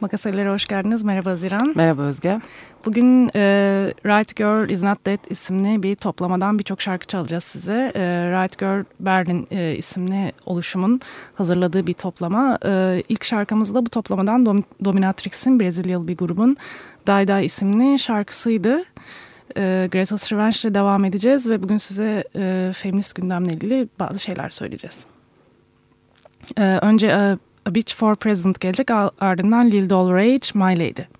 Makaselere hoş geldiniz. Merhaba Ziran. Merhaba Özge. Bugün e, Right Girl Is Not Dead isimli bir toplamadan birçok şarkı çalacağız size. E, Right Girl Berlin e, isimli oluşumun hazırladığı bir toplama. E, ilk şarkımız da bu toplamadan Dom Dominatrix'in Brezilyalı bir grubun Die Die isimli şarkısıydı. E, Greta Revenge ile devam edeceğiz ve bugün size e, feminist gündemle ilgili bazı şeyler söyleyeceğiz. E, önce e, A Beach for President gelecek ardından Lil Doll Rage, My Lady.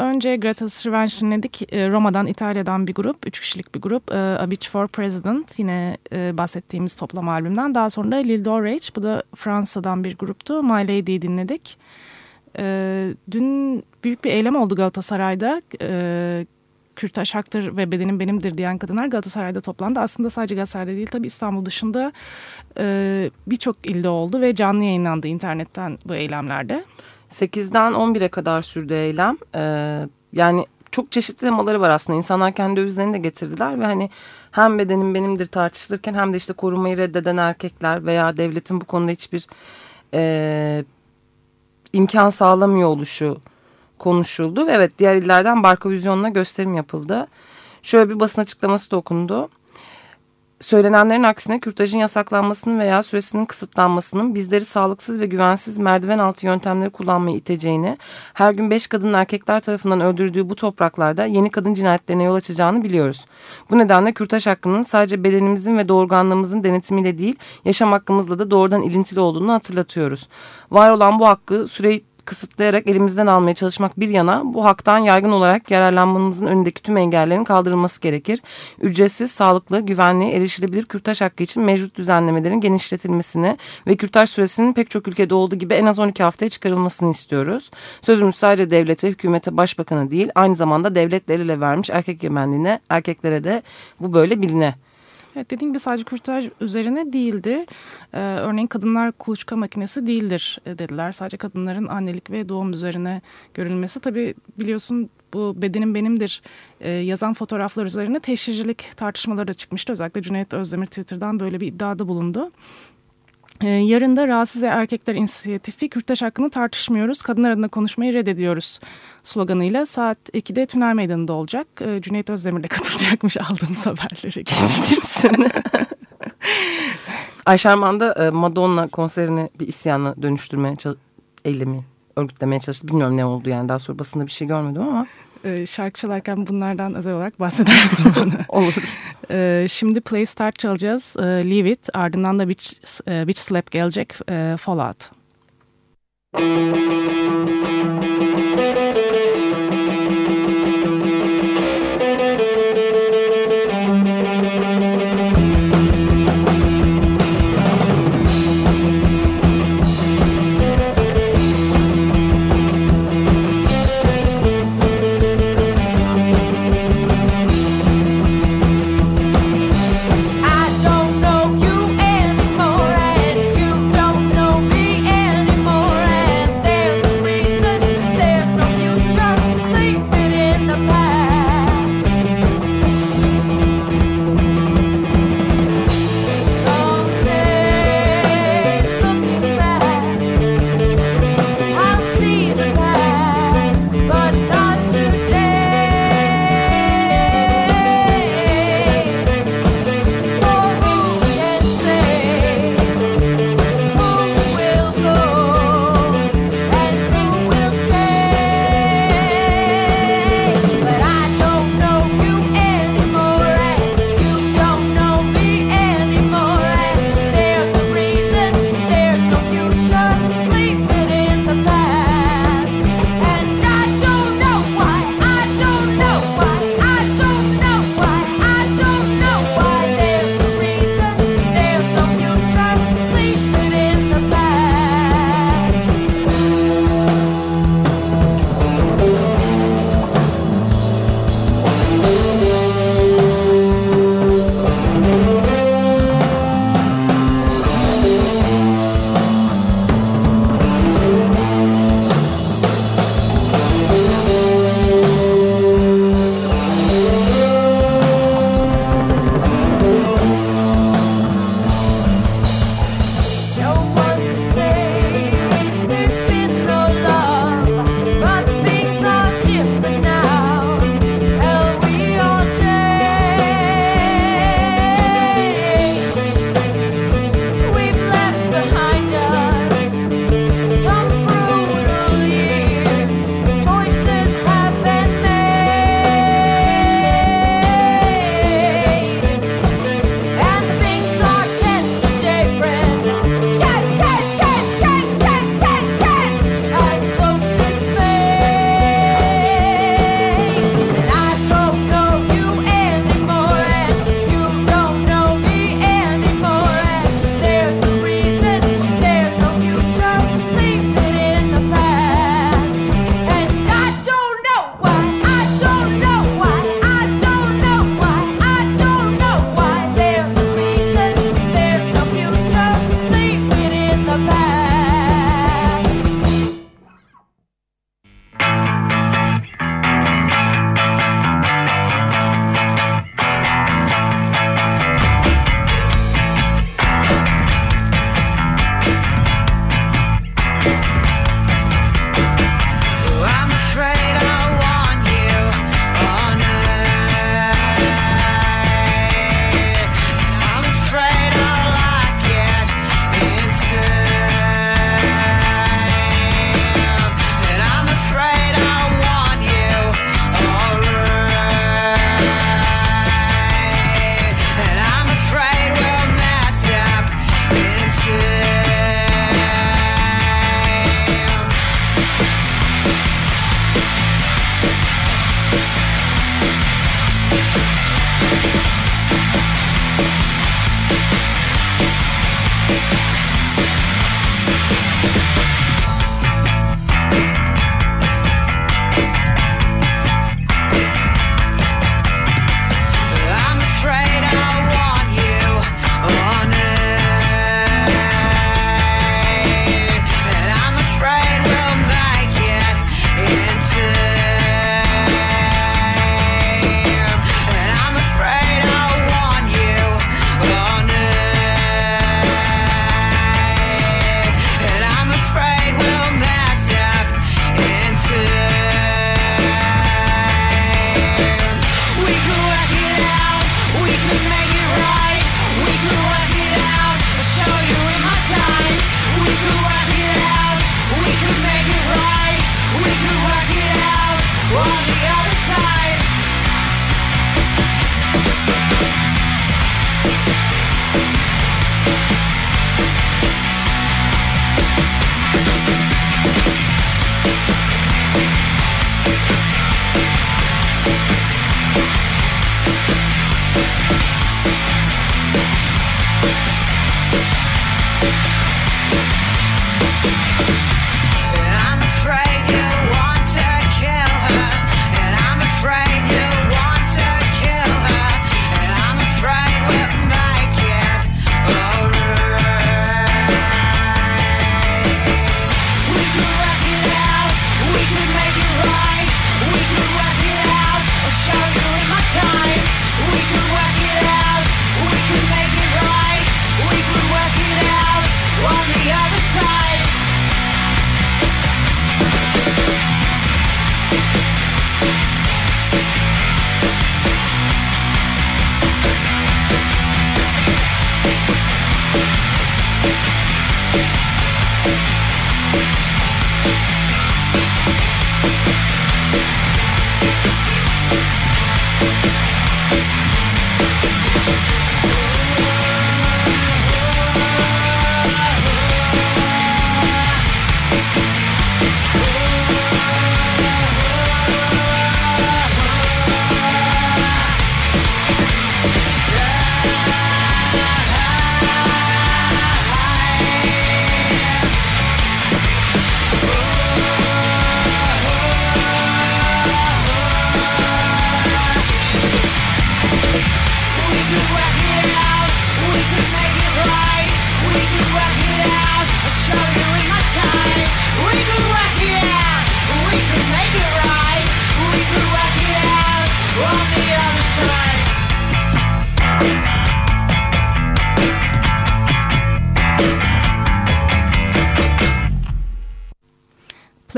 Önce Greta's Revenge dinledik. E, Roma'dan, İtalya'dan bir grup. Üç kişilik bir grup. E, A Beach for President. Yine e, bahsettiğimiz toplam albümden. Daha sonra Lil Dorage. Bu da Fransa'dan bir gruptu. My Lady'yi dinledik. Dün büyük bir eylem oldu Galatasaray'da. Kürtaş haktır ve bedenim benimdir diyen kadınlar Galatasaray'da toplandı. Aslında sadece Galatasaray'da değil tabii İstanbul dışında birçok ilde oldu ve canlı yayınlandı internetten bu eylemlerde. 8'den 11'e kadar sürdü eylem. Ee, yani çok çeşitli temaları var aslında. İnsanlar kendi özlerini de getirdiler ve hani hem bedenim benimdir tartışılırken hem de işte korumayı reddeden erkekler veya devletin bu konuda hiçbir e, imkan sağlamıyor oluşu konuşuldu. Evet diğer illerden Barka Vizyon'la gösterim yapıldı. Şöyle bir basın açıklaması da okundu. Söylenenlerin aksine kürtajın yasaklanmasının veya süresinin kısıtlanmasının bizleri sağlıksız ve güvensiz merdiven altı yöntemleri kullanmayı iteceğini, her gün beş kadın erkekler tarafından öldürdüğü bu topraklarda yeni kadın cinayetlerine yol açacağını biliyoruz. Bu nedenle kürtaj hakkının sadece bedenimizin ve doğurganlığımızın denetimiyle değil, yaşam hakkımızla da doğrudan ilintili olduğunu hatırlatıyoruz. Var olan bu hakkı süreyi kısıtlayarak elimizden almaya çalışmak bir yana bu haktan yaygın olarak yararlanmamızın önündeki tüm engellerin kaldırılması gerekir. Ücretsiz, sağlıklı, güvenli, erişilebilir kürtaj hakkı için mevcut düzenlemelerin genişletilmesini ve kürtaj süresinin pek çok ülkede olduğu gibi en az 12 haftaya çıkarılmasını istiyoruz. Sözümüz sadece devlete, hükümete, başbakanı değil aynı zamanda devletle el ele vermiş erkek yemenliğine, erkeklere de bu böyle biline Evet dediğim gibi sadece kürtaj üzerine değildi. Ee, örneğin kadınlar kuluçka makinesi değildir e, dediler. Sadece kadınların annelik ve doğum üzerine görülmesi. Tabii biliyorsun bu bedenim benimdir e, yazan fotoğraflar üzerine teşhircilik tartışmaları da çıkmıştı. Özellikle Cüneyt Özdemir Twitter'dan böyle bir iddiada bulundu. Ee, yarın da Rahatsız Erkekler İnisiyatifi Kürtaş hakkını tartışmıyoruz, kadınlar adına konuşmayı reddediyoruz sloganıyla saat 2'de Tünel Meydanı'nda olacak. Ee, Cüneyt Özdemir de katılacakmış aldığımız haberlere geçtiğimsin. Ayşerman'da e, Madonna konserini bir isyanla dönüştürmeye eylemi örgütlemeye çalıştı. Bilmiyorum ne oldu yani daha sonra basında bir şey görmedim ama. Ee, şarkı çalarken bunlardan özel olarak bahsedersin bana. Olur. Ee, şimdi Play Start çalacağız. Ee, Leave It. Ardından da Beach, e, Beach Slap gelecek. E, Fallout.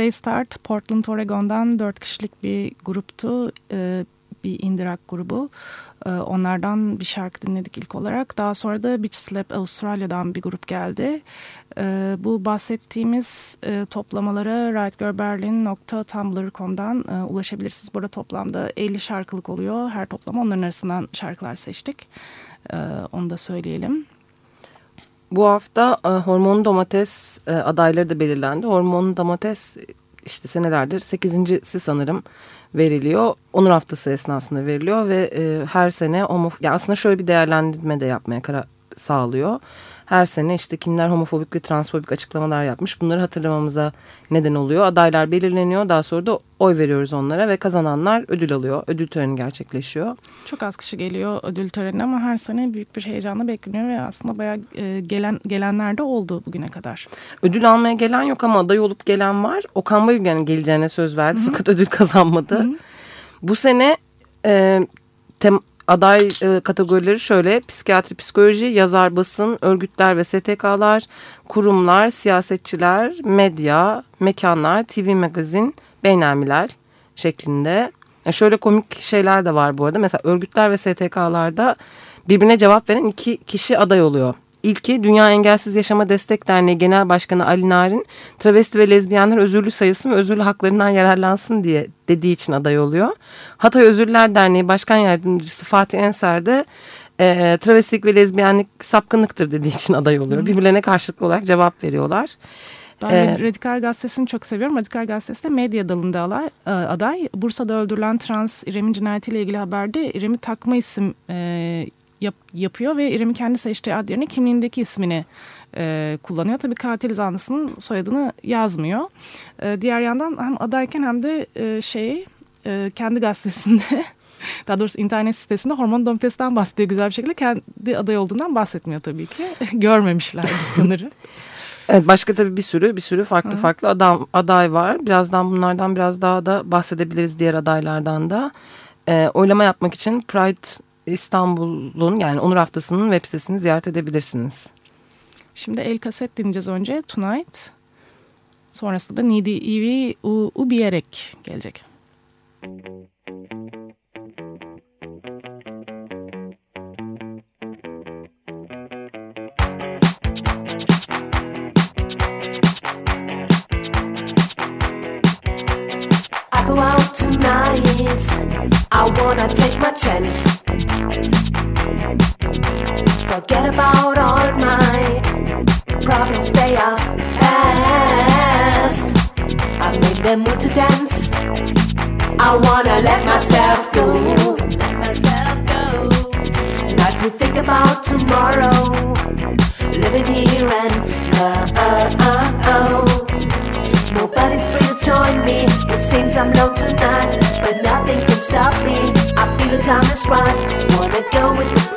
Playstart Portland, Oregon'dan dört kişilik bir gruptu. E, bir indie rock grubu. E, onlardan bir şarkı dinledik ilk olarak. Daha sonra da Beach Slap Avustralya'dan bir grup geldi. E, bu bahsettiğimiz e, toplamalara rightgirlberlin.tumblr.com'dan e, ulaşabilirsiniz. Burada toplamda 50 şarkılık oluyor. Her toplama onların arasından şarkılar seçtik. E, onu da söyleyelim. Bu hafta e, hormon domates e, adayları da belirlendi. Hormon domates işte senelerdir sekizincisi sanırım veriliyor. Onur haftası esnasında veriliyor ve e, her sene homof yani aslında şöyle bir değerlendirme de yapmaya karar sağlıyor her sene işte kimler homofobik ve transfobik açıklamalar yapmış bunları hatırlamamıza neden oluyor. Adaylar belirleniyor daha sonra da oy veriyoruz onlara ve kazananlar ödül alıyor. Ödül töreni gerçekleşiyor. Çok az kişi geliyor ödül törenine ama her sene büyük bir heyecanla bekleniyor ve aslında bayağı e, gelen gelenler de oldu bugüne kadar. Ödül almaya gelen yok ama aday olup gelen var. Okan Bayülgen geleceğine söz verdi Hı -hı. fakat ödül kazanmadı. Hı -hı. Bu sene e, tem, aday e, kategorileri şöyle psikiyatri, psikoloji, yazar, basın, örgütler ve STK'lar, kurumlar, siyasetçiler, medya, mekanlar, TV magazin, beynelmiler şeklinde. E, şöyle komik şeyler de var bu arada. Mesela örgütler ve STK'larda birbirine cevap veren iki kişi aday oluyor. İlki Dünya Engelsiz Yaşama Destek Derneği Genel Başkanı Ali Narin travesti ve lezbiyenler özürlü sayılsın ve özürlü haklarından yararlansın diye dediği için aday oluyor. Hatay Özürlüler Derneği Başkan Yardımcısı Fatih Enser de e, travestilik ve lezbiyenlik sapkınlıktır dediği için aday oluyor. Birbirlerine karşılıklı olarak cevap veriyorlar. Ben ee, Radikal Gazetesi'ni çok seviyorum. Radikal Gazetesi de medya dalında alay, e, aday. Bursa'da öldürülen trans İrem'in cinayetiyle ilgili haberde İrem'i takma isim e, yap, yapıyor ve İrem'in kendi seçtiği ad yerine kimliğindeki ismini e, kullanıyor. Tabii katil zanlısının soyadını yazmıyor. E, diğer yandan hem adayken hem de e, şey e, kendi gazetesinde daha doğrusu internet sitesinde hormon domatesten bahsediyor güzel bir şekilde. Kendi aday olduğundan bahsetmiyor tabii ki. Görmemişler sınırı. Evet başka tabii bir sürü bir sürü farklı Hı. farklı adam aday var. Birazdan bunlardan biraz daha da bahsedebiliriz diğer adaylardan da. E, oylama yapmak için Pride İstanbul'un yani Onur Haftası'nın web sitesini ziyaret edebilirsiniz. Şimdi El Kaset dinleyeceğiz önce Tonight. Sonrasında Nidi Ivi Ubierek gelecek. I go out tonight. I wanna take my chance. Forget about all my problems, they are past. I'm in the mood to dance. I wanna let myself go. Let myself go. Not to think about tomorrow. Living here and uh, uh, uh, oh. Nobody's free to join me. It seems I'm low tonight, but nothing time is right. Wanna go with the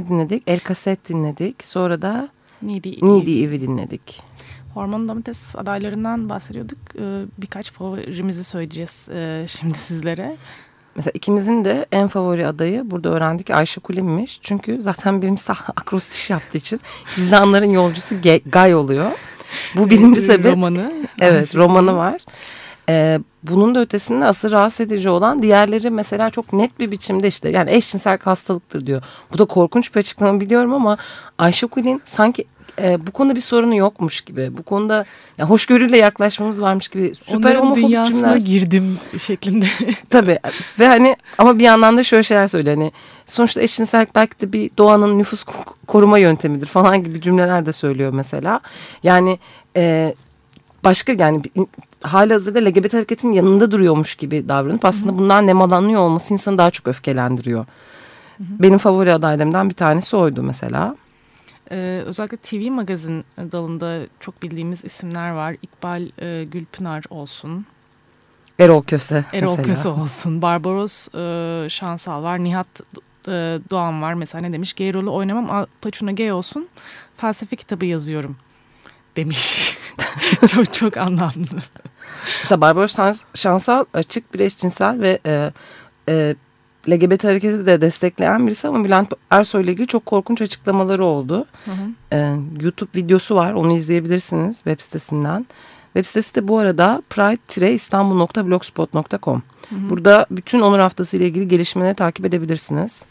ne dinledik? El Kaset dinledik. Sonra da Needy. Needy Eve'i dinledik. Hormon domates adaylarından bahsediyorduk. Ee, Birkaç favorimizi söyleyeceğiz e, şimdi sizlere. Mesela ikimizin de en favori adayı burada öğrendik Ayşe Kulim'miş. Çünkü zaten birincisi akrostiş yaptığı için Hizdanların yolcusu Gay oluyor. Bu birinci sebep. Romanı. Evet romanı var. Ee, bunun da ötesinde asıl rahatsız edici olan diğerleri mesela çok net bir biçimde işte yani eşcinsel hastalıktır diyor. Bu da korkunç bir açıklama biliyorum ama Ayşe Kulin sanki e, bu konuda bir sorunu yokmuş gibi. Bu konuda yani hoşgörüyle yaklaşmamız varmış gibi süper Onların homofobik dünyasına cümleler. girdim şeklinde. Tabii ve hani ama bir yandan da şöyle şeyler söylüyor. Hani sonuçta eşcinsellik belki de bir doğanın nüfus ko- koruma yöntemidir falan gibi cümleler de söylüyor mesela. Yani e, başka yani hali hazırda LGBT hareketin yanında duruyormuş gibi davranıp aslında bundan nemalanıyor olması insanı daha çok öfkelendiriyor. Benim favori adaylarımdan bir tanesi oydu mesela. Ee, özellikle TV magazin dalında çok bildiğimiz isimler var. İkbal e, Gülpınar olsun. Erol Köse Erol mesela. Köse olsun. Barbaros e, Şansal var. Nihat e, Doğan var. Mesela ne demiş? Gay rolü oynamam. Pacino gay olsun. Felsefe kitabı yazıyorum demiş. çok çok anlamlı. Mesela Barbaros Şans- Şansal açık bir eşcinsel ve e, e, LGBT hareketi de destekleyen birisi ama Bülent Ersoy ile ilgili çok korkunç açıklamaları oldu. Hı hı. E, YouTube videosu var onu izleyebilirsiniz web sitesinden. Web sitesi de bu arada pride-istanbul.blogspot.com. Burada bütün Onur Haftası ile ilgili gelişmeleri takip edebilirsiniz.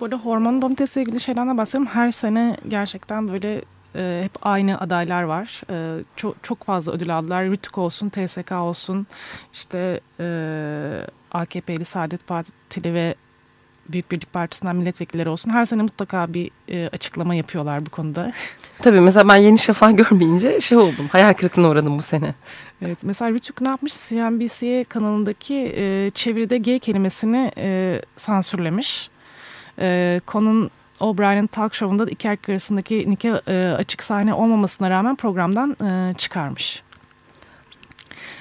Bu arada hormon domatesle ilgili şeylerden bahsedeyim. Her sene gerçekten böyle e, hep aynı adaylar var. E, çok, çok fazla ödül aldılar. Rütük olsun, TSK olsun, işte e, AKP'li, Saadet Partili ve Büyük Birlik Partisi'nden milletvekilleri olsun. Her sene mutlaka bir e, açıklama yapıyorlar bu konuda. Tabii mesela ben Yeni Şafak görmeyince şey oldum. Hayal kırıklığına uğradım bu sene. Evet mesela Rütük ne yapmış? CNBC kanalındaki e, çeviride G kelimesini e, sansürlemiş. E, Conan O'Brien'in talk show'unda iki erkek arasındaki nikah e, açık sahne olmamasına rağmen programdan e, çıkarmış.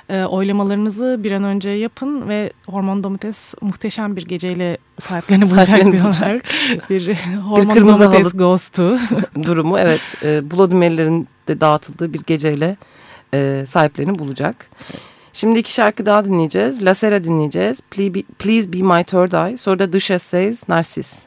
E, oylamalarınızı bir an önce yapın ve Hormon Domates muhteşem bir geceyle sahiplerini bulacak diyorlar. bir Hormon kırmızı Domates goes to. Durumu evet e, Bloody de dağıtıldığı bir geceyle e, sahiplerini bulacak. Şimdi iki şarkı daha dinleyeceğiz. La Sera dinleyeceğiz. Please be, Please Be My Third Eye. Sonra da Duchess Says Narcis.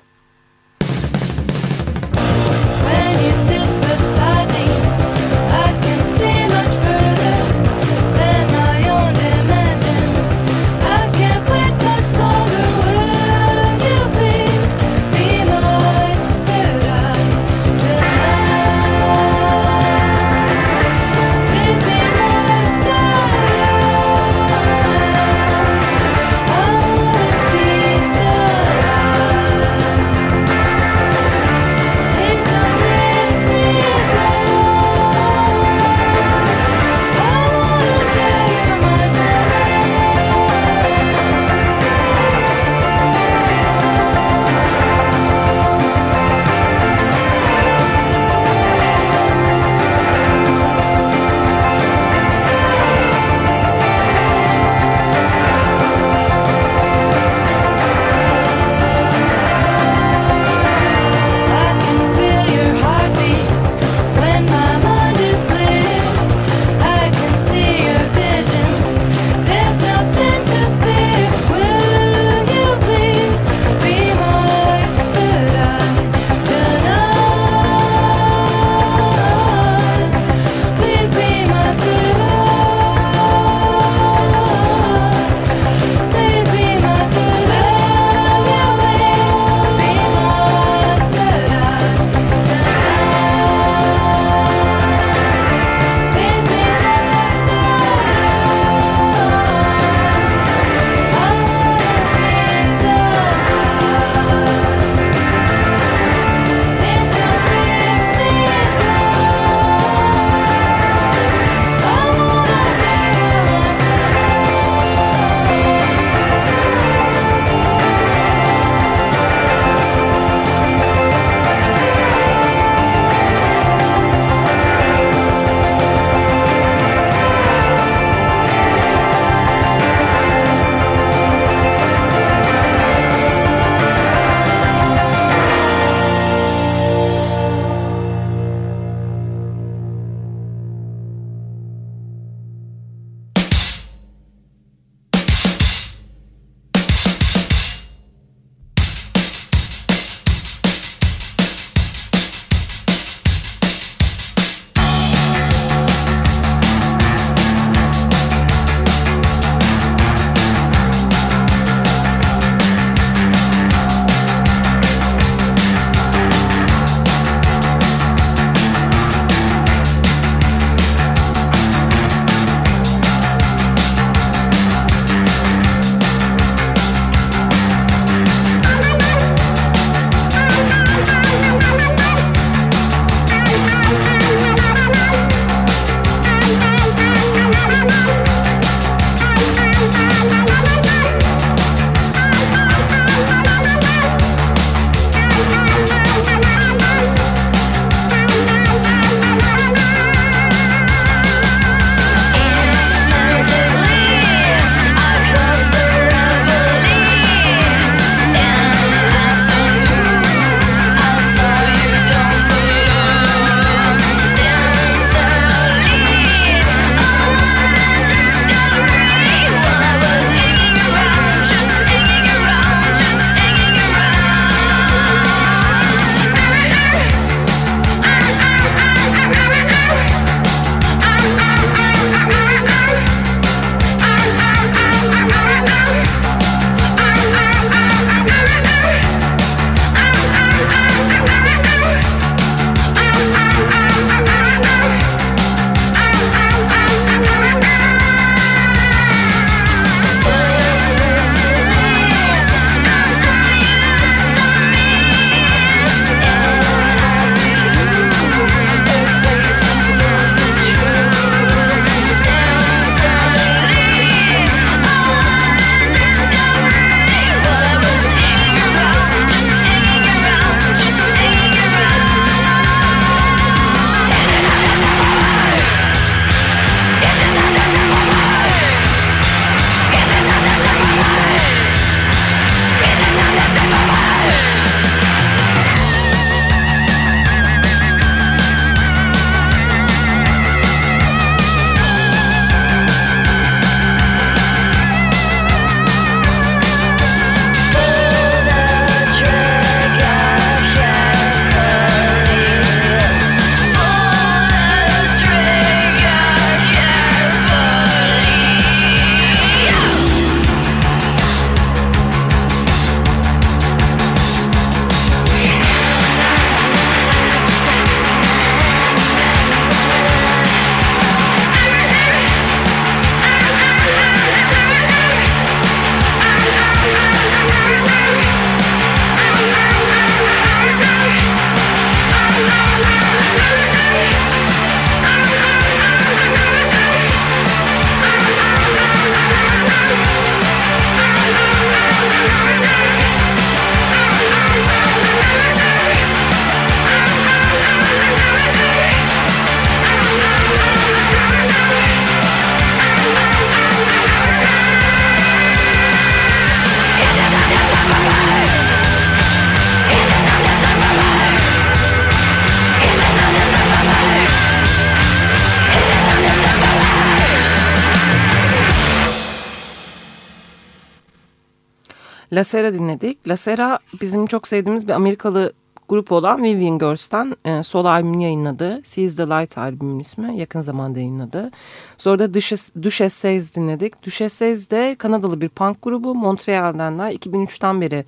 La Sera dinledik. La Sera bizim çok sevdiğimiz bir Amerikalı grup olan Vivian Girls'ten e, solo albümünü yayınladı. Seize the Light albümün ismi. Yakın zamanda yayınladı. Sonra da Duchess Says dinledik. Duchess Says de Kanadalı bir punk grubu. Montreal'denler. 2003'ten beri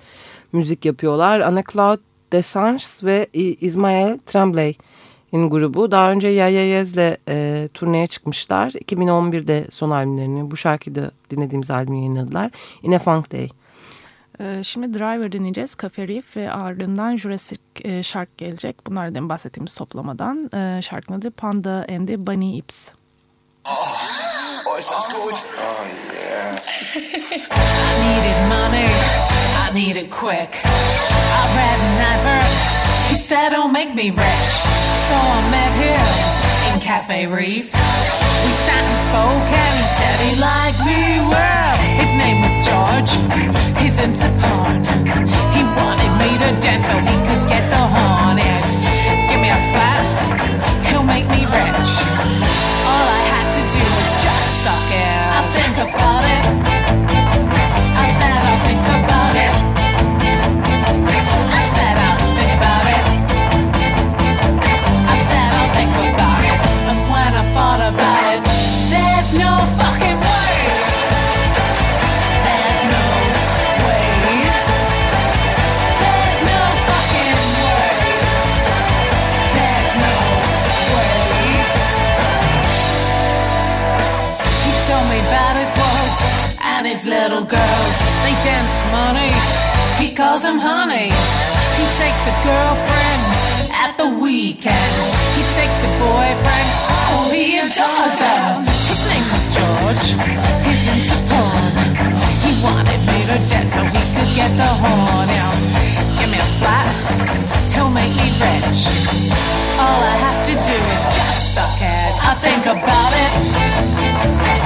müzik yapıyorlar. Anna Claude Desange ve Ismael Tremblay grubu. Daha önce Yaya Yez'le e, turneye çıkmışlar. 2011'de son albümlerini bu şarkıyı da dinlediğimiz albümü yayınladılar. In a Funk Day. Ee, Şimdi Driver dinleyeceğiz. Cafe Reef ve ardından Jurassic e, Shark gelecek. Bunlardan bahsettiğimiz toplamadan. E, şarkının adı Panda and the Bunny Ips. Oh, it sounds good. Oh, yeah. I needed money, I need quick. I read an advert, said it'll make me rich. So I met him Cafe Reef. We sat and spoke and he said he liked me well. His name was George, he's into porn. He wanted me to dance so he could get the hornet. Give me a flat, he'll make me rich. All I had to do was just suck it. I think about it. Little girls. They dance money. He calls honey. He a girlfriend at the weekend. He takes a boyfriend. He adores her. His name was George. He wanted me to dance so he could get the horn out. Give me a flat. He'll make me rich. All I have to do is just suck. I think about it.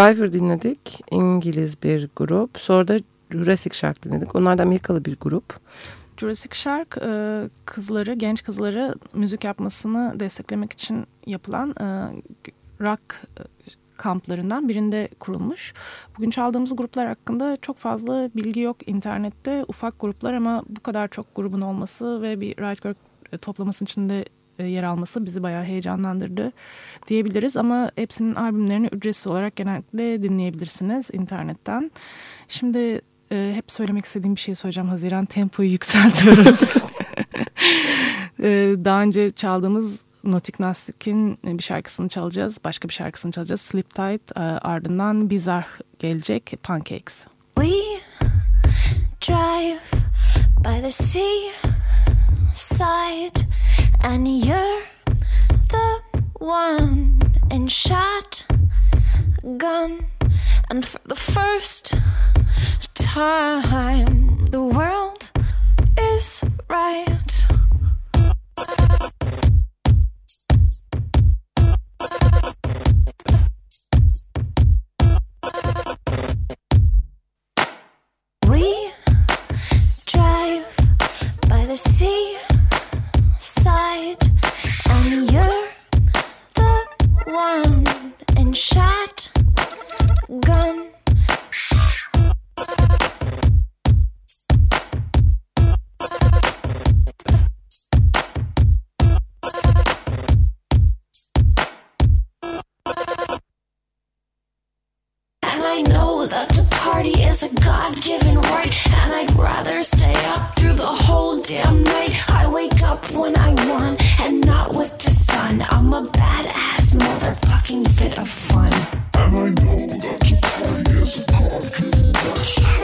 Driver dinledik. İngiliz bir grup. Sonra da Jurassic Shark dinledik. Onlar da Amerikalı bir grup. Jurassic Shark e, kızları, genç kızları müzik yapmasını desteklemek için yapılan e, rock e, kamplarından birinde kurulmuş. Bugün çaldığımız gruplar hakkında çok fazla bilgi yok internette. Ufak gruplar ama bu kadar çok grubun olması ve bir Right Girl toplamasının içinde yer alması bizi bayağı heyecanlandırdı diyebiliriz. Ama hepsinin albümlerini ücretsiz olarak genellikle dinleyebilirsiniz internetten. Şimdi e, hep söylemek istediğim bir şey söyleyeceğim. Haziran tempoyu yükseltiyoruz. E, daha önce çaldığımız Notik Nastik'in bir şarkısını çalacağız. Başka bir şarkısını çalacağız. Sleep Tight. E, ardından Bizarre gelecek. Pancakes. We drive by the sea side, and you're the one in shotgun. And for the first time, the world is right. We drive by the sea side, and you're the one in shotgun. And I know that to party is a God given right. And I'd rather stay up through the whole damn night. Up when I want and not with the sun. I'm a badass motherfucking fit of fun. And I know that to party is a given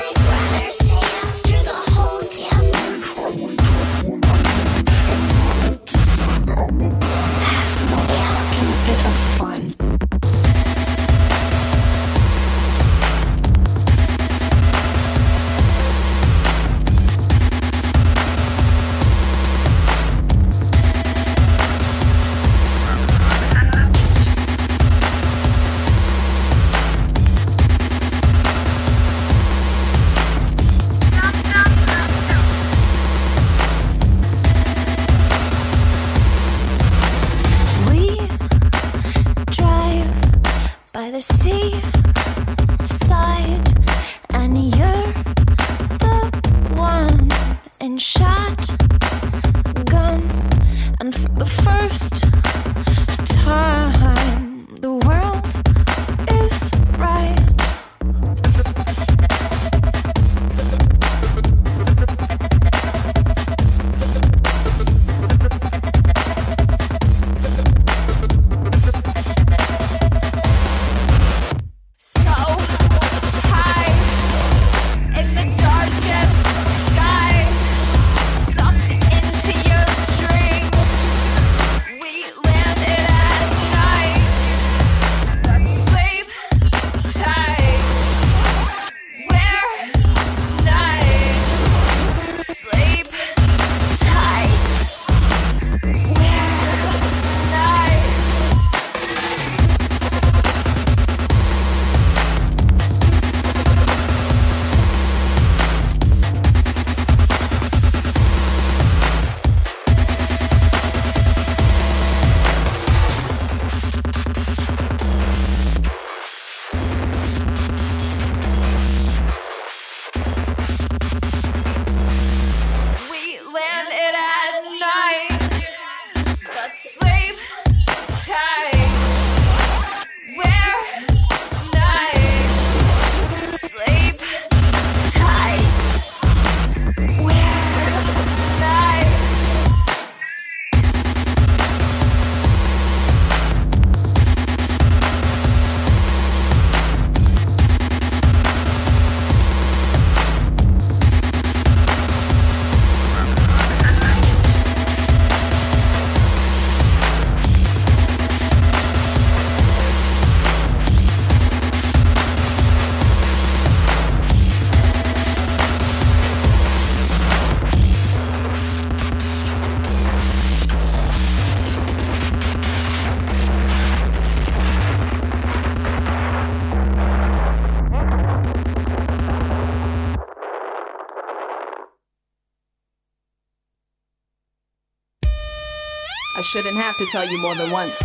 shouldn't have to tell you more than once.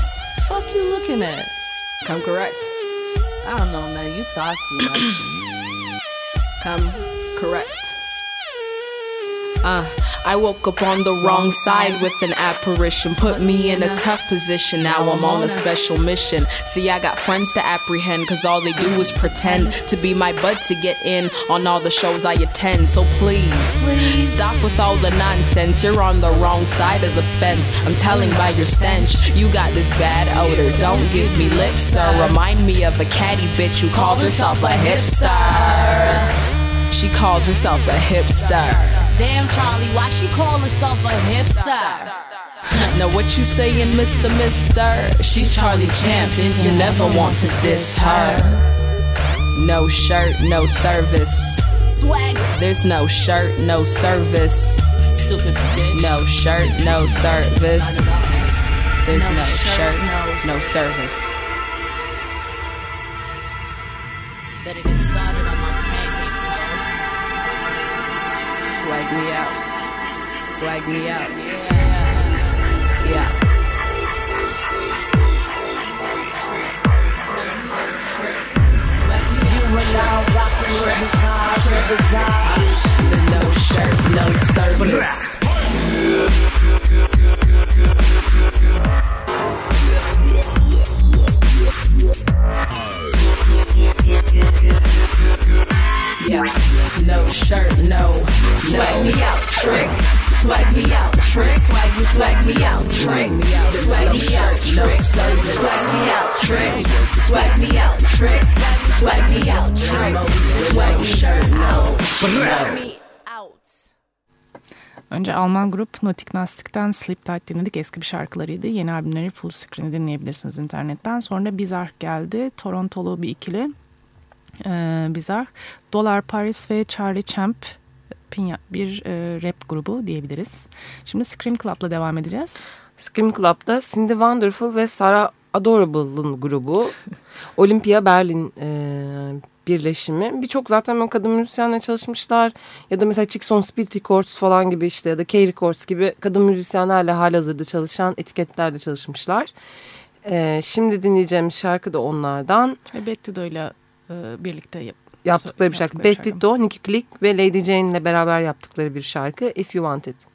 Fuck you looking at? Come correct. I don't know, man. You talk too much. Come correct. Uh, I woke up on the wrong side with an apparition. Put me in a tough position. Now I'm on a special mission. See, I got friends to apprehend, cause all they do is pretend to be my bud to get in on all the shows I attend. So please, stop with all the nonsense. You're on the wrong side of the fence. I'm telling by your stench, you got this bad odor. Don't give me lip, sir. Remind me of a catty bitch who calls herself a hipster. She calls herself a hipster. Damn, Charlie, why she call herself a hipster? Now what you saying, Mr. Mister? She's Charlie Champion. You never want to diss her. No shirt, no service. Swag, There's no shirt, no service. stupid bitch. No shirt, no service. There's no shirt, no service. Swag me out. Swag me out. Yeah. Yeah. You are now rocking with the Bizarre, Bizarre. No shirt, no service. No shirt, no. Swag me out, trick. Swag me out, trick. Swag me, swag me out, trick. Swag me out, trick. Swag me out, trick. Swag me out, trick. Swag me out, trick. Swag me shirt, no. Swag me out. Önce Alman grup Nautic Nastic'ten Sleep Tight dinledik. Eski bir şarkılarıydı. Yeni albümleri Full Screen'i dinleyebilirsiniz internetten. Sonra Bizarre geldi. Torontolu bir ikili. Ee, Bizarre. Dollar Paris ve Charlie Champ bir e, rap grubu diyebiliriz. Şimdi Scream Club'la devam edeceğiz. Scream Club'da Cindy Wonderful ve Sarah Adorable'ın grubu. Olympia Berlin e, birleşimi. Birçok zaten böyle kadın müzisyenle çalışmışlar. Ya da mesela Chicks on Speed Records falan gibi işte ya da K Records gibi kadın müzisyenlerle halihazırda çalışan etiketlerle çalışmışlar. E, şimdi dinleyeceğimiz şarkı da onlardan. Ve Betty Do'yla e, birlikte yap Yaptıkları bir şarkı. Betty Do, Nicky Click ve Lady Jane ile beraber yaptıkları bir şarkı. If You Want It.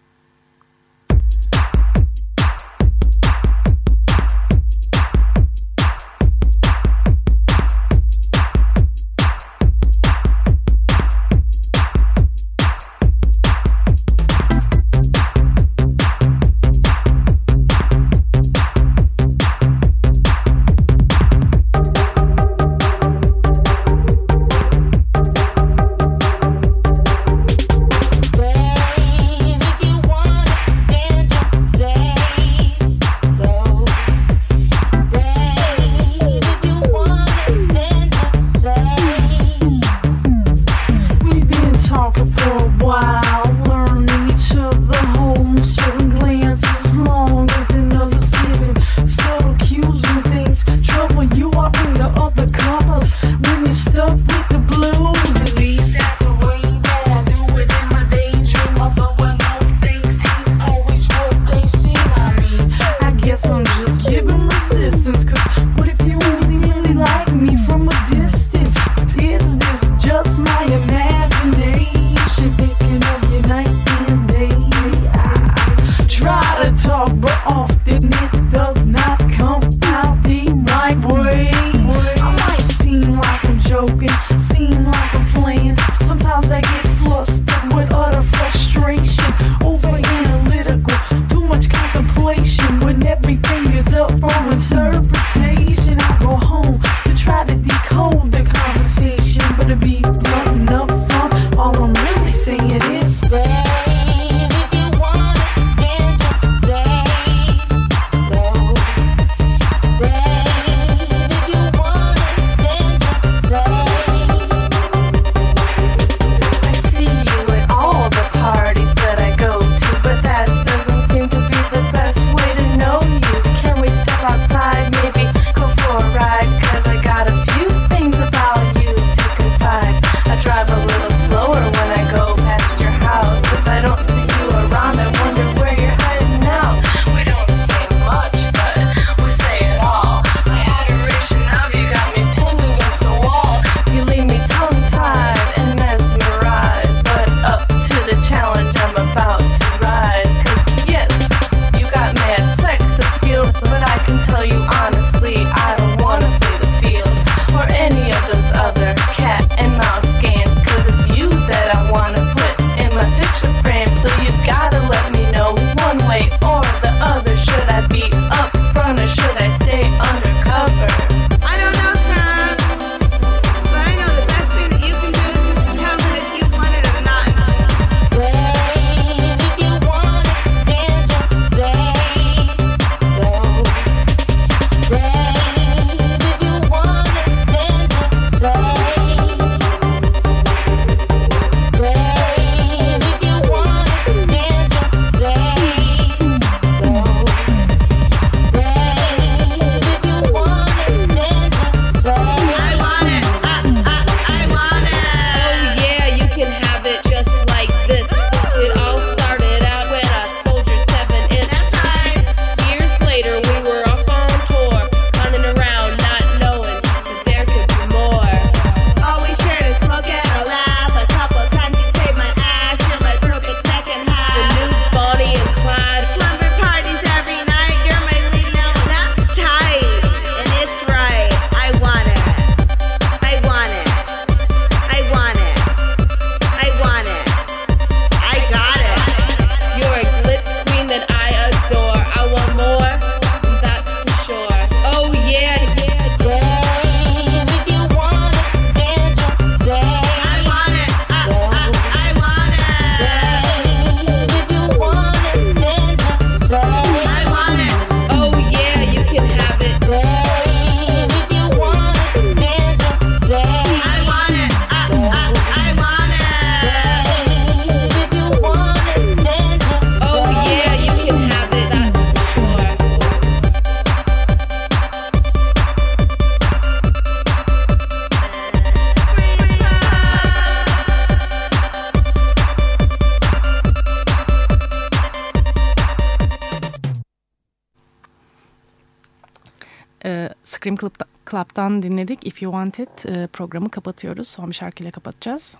Dinledik. If You Want It e, programı kapatıyoruz. Son bir şarkıyla kapatacağız.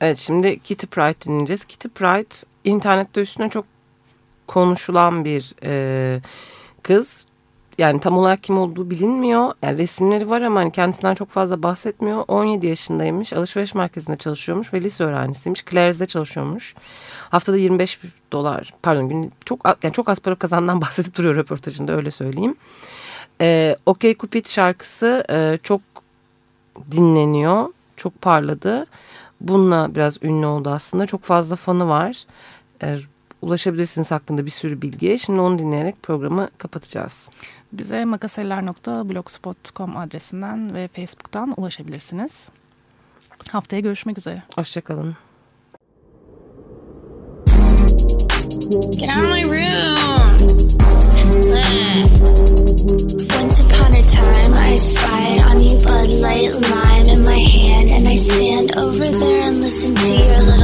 Evet şimdi Kitty Pryde dinleyeceğiz. Kitty Pryde internette üstüne çok konuşulan bir e, kız. Yani tam olarak kim olduğu bilinmiyor. Yani resimleri var ama hani kendisinden çok fazla bahsetmiyor. 17 yaşındaymış. Alışveriş merkezinde çalışıyormuş ve lise öğrencisiymiş. Claire'de çalışıyormuş. Haftada 25 dolar pardon gün çok yani çok az para kazandan bahsedip duruyor röportajında öyle söyleyeyim. E, OK Cupid şarkısı e, çok dinleniyor. Çok parladı. Bununla biraz ünlü oldu aslında. Çok fazla fanı var. E, ulaşabilirsiniz hakkında bir sürü bilgiye. Şimdi onu dinleyerek programı kapatacağız. Bize makaseller.blogspot.com adresinden ve Facebook'tan ulaşabilirsiniz. Haftaya görüşmek üzere. Hoşçakalın. Get out of my room. I spied on you Bud Light Lime in my hand, and I stand over there and listen to your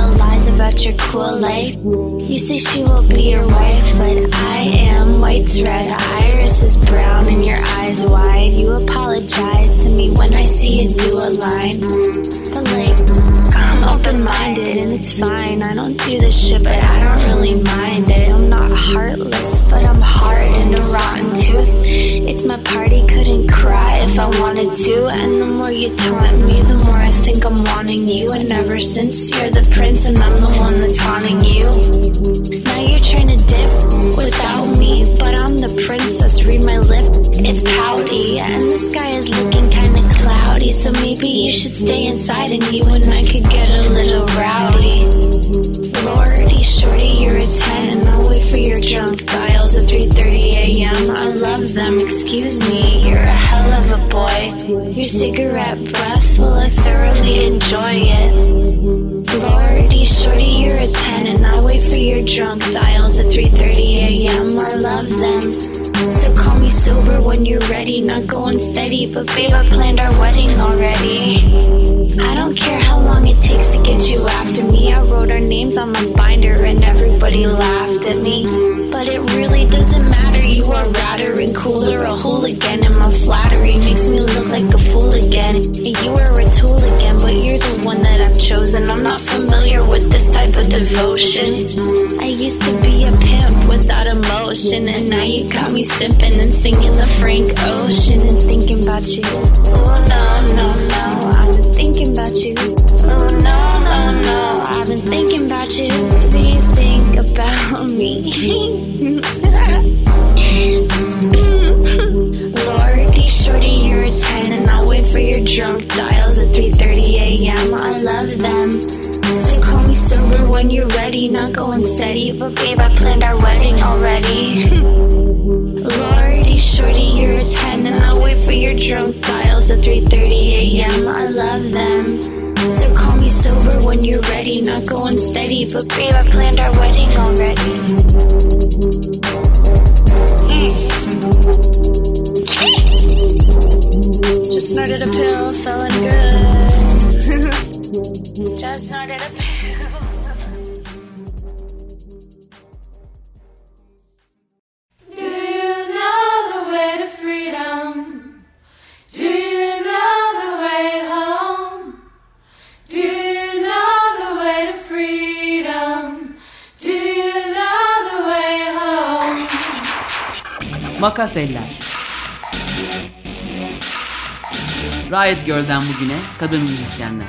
about your cool life. You say she will be your wife, but I am white's red, iris is brown, and your eyes wide. You apologize to me when I see you do a line, but like. I'm open-minded and it's fine. I don't do this shit, but I don't really mind it. I'm not heartless, but I'm hard and a rotten tooth. It's my party, couldn't cry if I wanted to. And the more you taunt me, the more I think I'm wanting you. And ever since you're the prince and I'm the one that's haunting you. Now you're trying to dip without me, but I'm the princess. Read my lip, it's pouty, and the sky is looking kinda cloudy. So maybe you should stay inside, and you and I could get a little rowdy. Lordy, shorty, you're a 10, and I'll wait for your drunk dials at 3:30 a.m. I love them. Excuse me, you're a hell of a boy. Your cigarette breath, will I thoroughly enjoy it. Shorty, you're a 10, and I wait for your drunk dials at 3:30 a.m. I love them. So call me sober when you're ready, not going steady, but babe, I planned our wedding already. I don't care how long it takes to get you after me. I wrote our names on my binder and everybody laughed at me. But it really doesn't matter, you are radder and cooler, a hooligan, and my flattery makes me look like a fool again. And you are a tool again, but of devotion. I used to be a pimp without emotion, and now you got me sipping and singing the Frank But babe, I planned our Makas Eller Riot Girl'den bugüne kadın müzisyenler.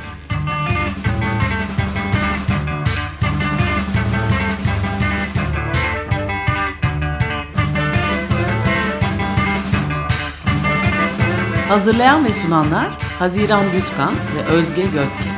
Hazırlayan ve sunanlar Haziran Düzkan ve Özge Gözke.